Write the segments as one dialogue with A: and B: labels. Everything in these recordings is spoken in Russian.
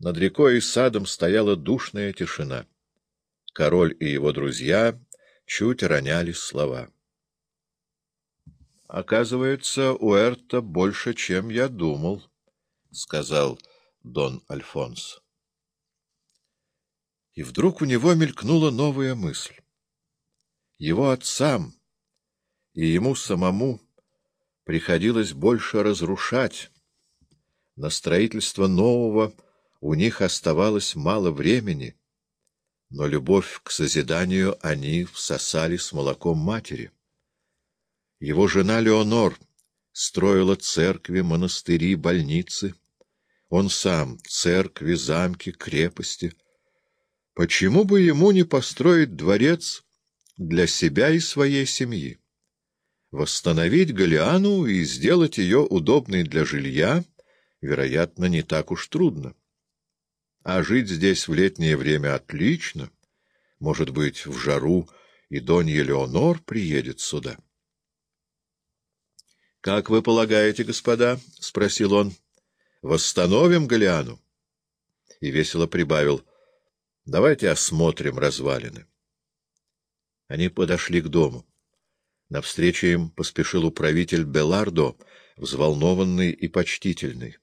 A: Над рекой и садом стояла душная тишина. Король и его друзья чуть роняли слова. — Оказывается, у Эрта больше, чем я думал, — сказал Дон Альфонс. И вдруг у него мелькнула новая мысль. Его отцам и ему самому приходилось больше разрушать. На строительство нового у них оставалось мало времени, но любовь к созиданию они всосали с молоком матери. Его жена Леонор строила церкви, монастыри, больницы. Он сам — церкви, замки, крепости. Почему бы ему не построить дворец для себя и своей семьи? Восстановить Галиану и сделать ее удобной для жилья, вероятно, не так уж трудно. А жить здесь в летнее время отлично. Может быть, в жару и Донья Леонор приедет сюда. — Как вы полагаете, господа? — спросил он. — Восстановим Галиану? И весело прибавил. — Давайте осмотрим развалины. Они подошли к дому. Навстречу им поспешил управитель Белардо, взволнованный и почтительный.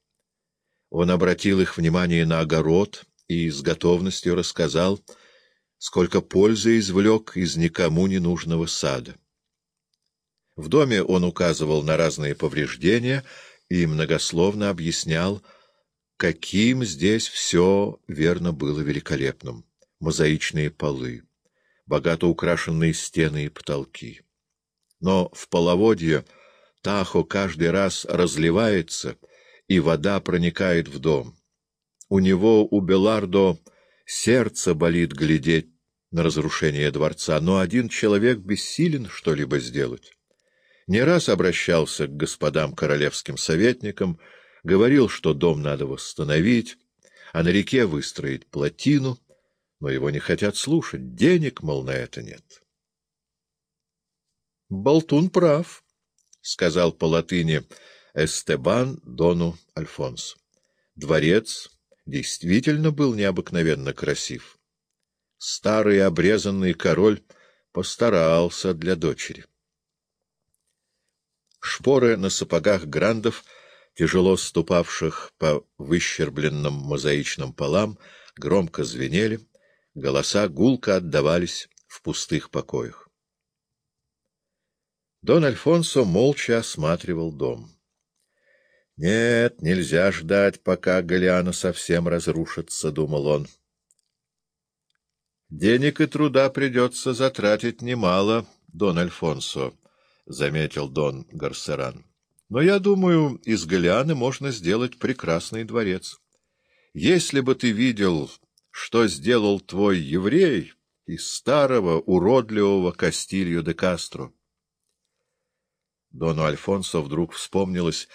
A: Он обратил их внимание на огород и с готовностью рассказал, сколько пользы извлек из никому не нужного сада. В доме он указывал на разные повреждения и многословно объяснял, каким здесь все верно было великолепным. Мозаичные полы, богато украшенные стены и потолки. Но в половодье Тахо каждый раз разливается — и вода проникает в дом. У него, у Белардо, сердце болит глядеть на разрушение дворца, но один человек бессилен что-либо сделать. Не раз обращался к господам королевским советникам, говорил, что дом надо восстановить, а на реке выстроить плотину, но его не хотят слушать, денег, мол, на это нет. — Болтун прав, — сказал по латыни Эстебан Дону Альфонс. Дворец действительно был необыкновенно красив. Старый обрезанный король постарался для дочери. Шпоры на сапогах грандов, тяжело ступавших по выщербленным мозаичным полам, громко звенели, голоса гулко отдавались в пустых покоях. Дон Альфонсо молча осматривал дом. Нет, нельзя ждать, пока Галиана совсем разрушится, — думал он. Денег и труда придется затратить немало, Дон Альфонсо, — заметил Дон Гарсеран. Но я думаю, из Галианы можно сделать прекрасный дворец. Если бы ты видел, что сделал твой еврей из старого уродливого Кастилью де Кастро. Дону Альфонсо вдруг вспомнилось,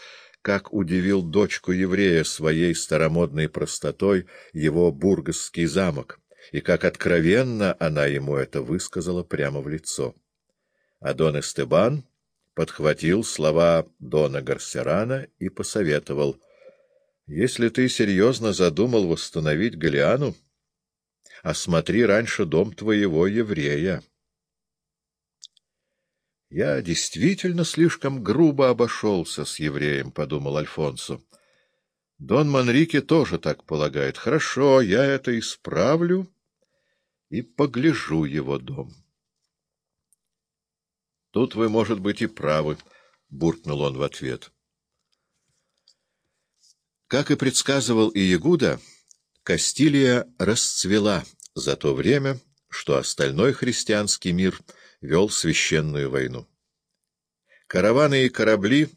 A: как удивил дочку еврея своей старомодной простотой его бургасский замок, и как откровенно она ему это высказала прямо в лицо. А Дон Эстебан подхватил слова Дона Гарсерана и посоветовал, «Если ты серьезно задумал восстановить Галиану, осмотри раньше дом твоего еврея». «Я действительно слишком грубо обошелся с евреем», — подумал Альфонсо. «Дон Манрике тоже так полагает. Хорошо, я это исправлю и погляжу его дом». «Тут вы, может быть, и правы», — буркнул он в ответ. Как и предсказывал Иегуда, Кастилия расцвела за то время, что остальной христианский мир — вел священную войну. Караваны и корабли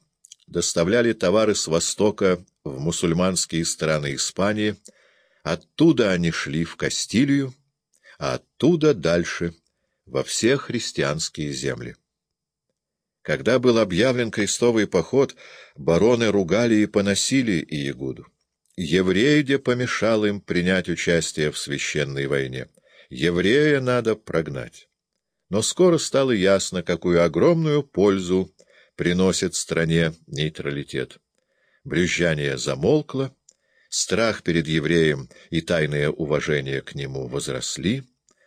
A: доставляли товары с востока в мусульманские страны Испании, оттуда они шли в Кастилию, а оттуда дальше во все христианские земли. Когда был объявлен крестовый поход, бароны ругали и поносили Иегуду. Евреиде помешал им принять участие в священной войне. Еврея надо прогнать. Но скоро стало ясно, какую огромную пользу приносит стране нейтралитет. Брюзжание замолкло, страх перед евреем и тайное уважение к нему возросли,